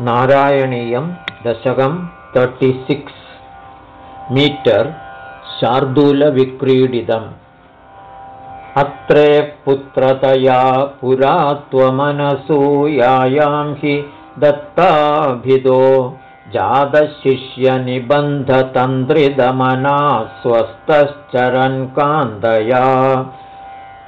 नारायणीयं दशकं thirty-six metre शार्दूलविक्रीडितम्। अत्रे पुत्रतया पुरा त्वमनसूयायां हि दत्ताभिदो। जातशिष्यनिबन्धतन्त्रिदमना स्वस्तश्चरन् कान्तया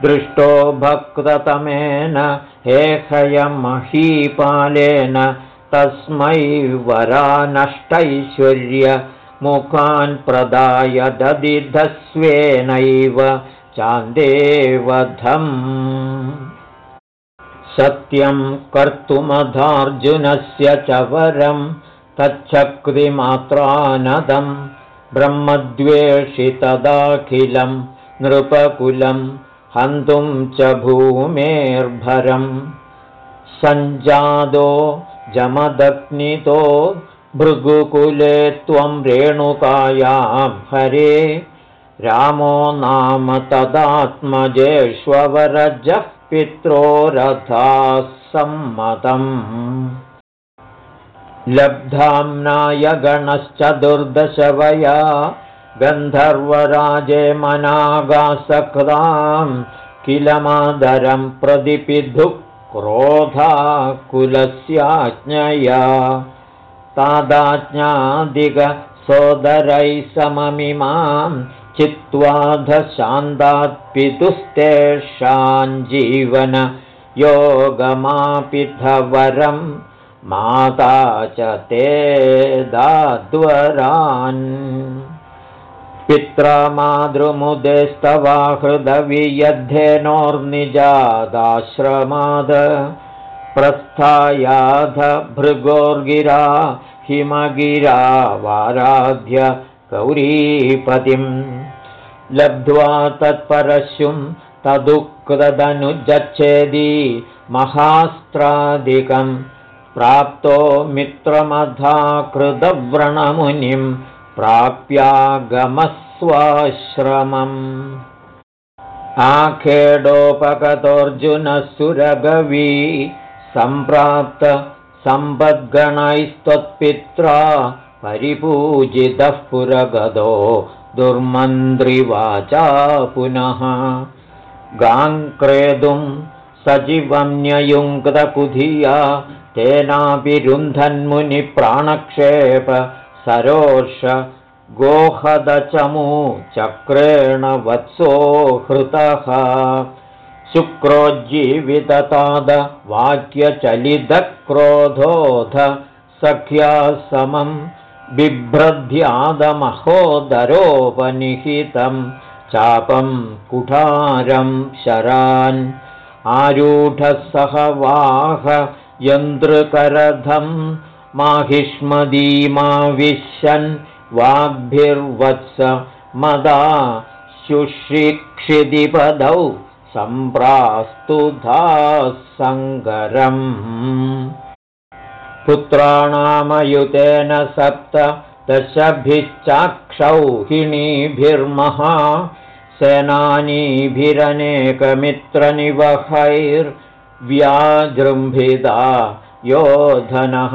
दृष्टो भक्ततमेन हेहयमहीपालेन तस्मै वरानष्टैश्वर्यमुखान् प्रदाय ददिधस्वेनैव चान्देवधम्। सत्यं कर्तुमधार्जुनस्य च वरं तच्छक्तिमात्रानदं ब्रह्मद्वेषितदाखिलं नृपकुलं हन्तुं च भूमेर्भरं सञ्जादो जमदग्नितो भृगुकुले त्वं रेणुकायां हरे। रामो नाम तदात्मजेष्वरजः पित्रो रथाः सम्मतम् लब्धाम्नायगणश्च दुर्दशवया गन्धर्वराजे मनागासक्तां किल मादरं प्रतिपिधुः क्रोधाकुलस्याज्ञया तादाज्ञादिगसोदरैः सममिमां चित्त्वाधशान्तात्पितुस्तेषाञ्जीवन योगमापिथवरं माता च ते दाद्वरान् पित्रा मातृमुदेस्तवा हृदवियद्धेनोर्निजादाश्रमाद प्रस्थायाध भृगोर्गिरा हिमगिरा वाराध्य गौरीपतिं लब्ध्वा तत्परशुं तदुक्तदनुजच्छेदी महास्त्रादिकं प्राप्तो मित्रमधाकृतव्रणमुनिं प्राप्यागमस्वाश्रमम्। आखेडोपगतोऽर्जुनसुरगवी सम्प्राप्त सम्पद्गणैस्त्वत्पित्रा परिपूजितः पुरगदो दुर्मन्त्रिवाचा पुनः। गाङ्क्रेतुं सजीवन्ययुङ्क्तकुधिया तेनाभिरुन्धन्मुनिप्राणक्षेप सरोष गोहदचमू चक्रेण वत्सो हृतः। शुक्रोज्जीवितताद वाक्यचलितक्रोधोध सख्या समं बिभ्रद्ध्यादमहोदरोपनिहितं चापं कुठारं शरान्। आरूढसहवाह यन्त्रकरधं माहिष्मदीमाविशन् वाग्भिर्वत्स मदा शुश्रिक्षिदिपदौ सम्प्रास्तुधा सङ्गरम् पुत्राणामयुतेन सप्त दशभिश्चाक्षौहिणीभिर्महा सेनानीभिरनेकमित्रनिवहैर्व्याजृम्भिदा योधनः।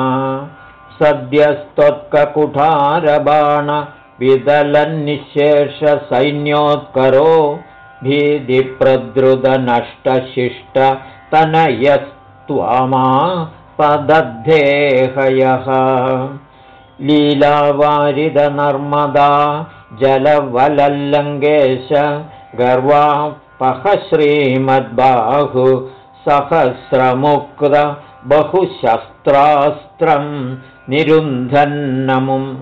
सद्यस्त्वत्ककुठारबाणविदलन्निःशेषसैन्योत्करो भीतिप्रद्रुतनष्टशिष्टतनयस्त्वामा पदद्धेहयः। लीलावारिदनर्मदा जलवलल्लङ्गेश गर्वापह श्रीमद्बाहु सहस्रमुक्त बहुशस्त्रास्त्रं निरुन्धन्नमुं।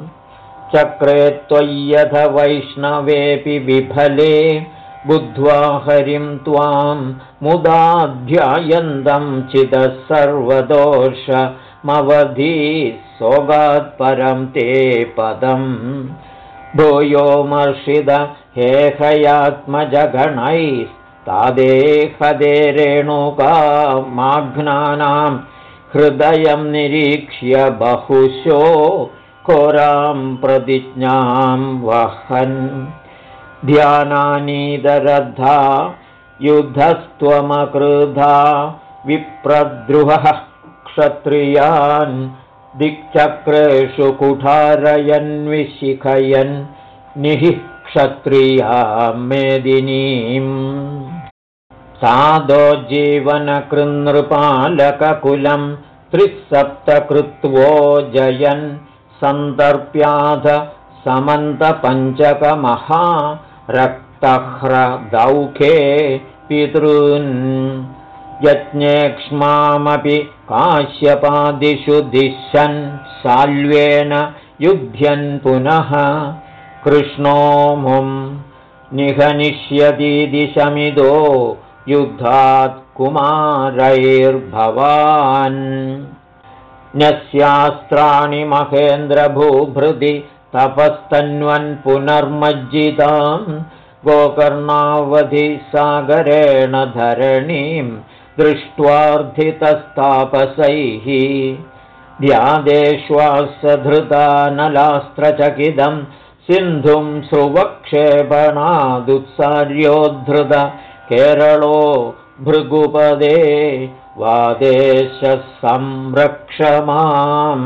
चक्रे त्वय्यथ वैष्णवेऽपि विफले। बुद्ध्वा हरिं त्वां मुदाध्यायन्दं चिदः सर्वदोषमवधी सोगात्परं ते पदम्। भूयो मर्षिद हेहयात्मजगणैस्तादेहदे रेणुका माघ्नानां हृदयं निरीक्ष्य बहुशो कोरां प्रतिज्ञां वहन्। ध्यानानीदरद्धा युद्धस्त्वमकृधा विप्रद्रुहः क्षत्रियान् दिक्चक्रेषु कुठारयन्विशिखयन् निः क्षत्रिया मेदिनीम् सादो जीवनकृनृपालककुलं त्रिसप्तकृत्वो जयन् सन्दर्प्याध समन्तपञ्चकमहा रक्तह्रदौखे पितॄन्। यज्ञेक्ष्मामपि काश्यपादिषु दिशन् साल्वेन युध्यन् पुनः कृष्णोमुं निहनिष्यति शमिदो युद्धात् कुमारैर्भवान्। न्यस्यास्त्राणि महेन्द्रभूभृदि तपस्तन्वन् पुनर्मज्जिताम्। गोकर्णावधि सागरेण धरणीं दृष्ट्वार्थितस्तापसैः व्यादेष्वासधृतानलास्त्रचकितं सिन्धुं सुवक्षेपणादुत्सार्योद्धृत केरलो भृगुपदे वादेशः संरक्ष माम्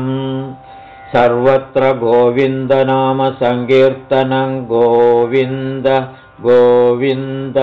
सर्वत्र गोविन्दनामसङ्कीर्तनं गोविन्द गोविन्द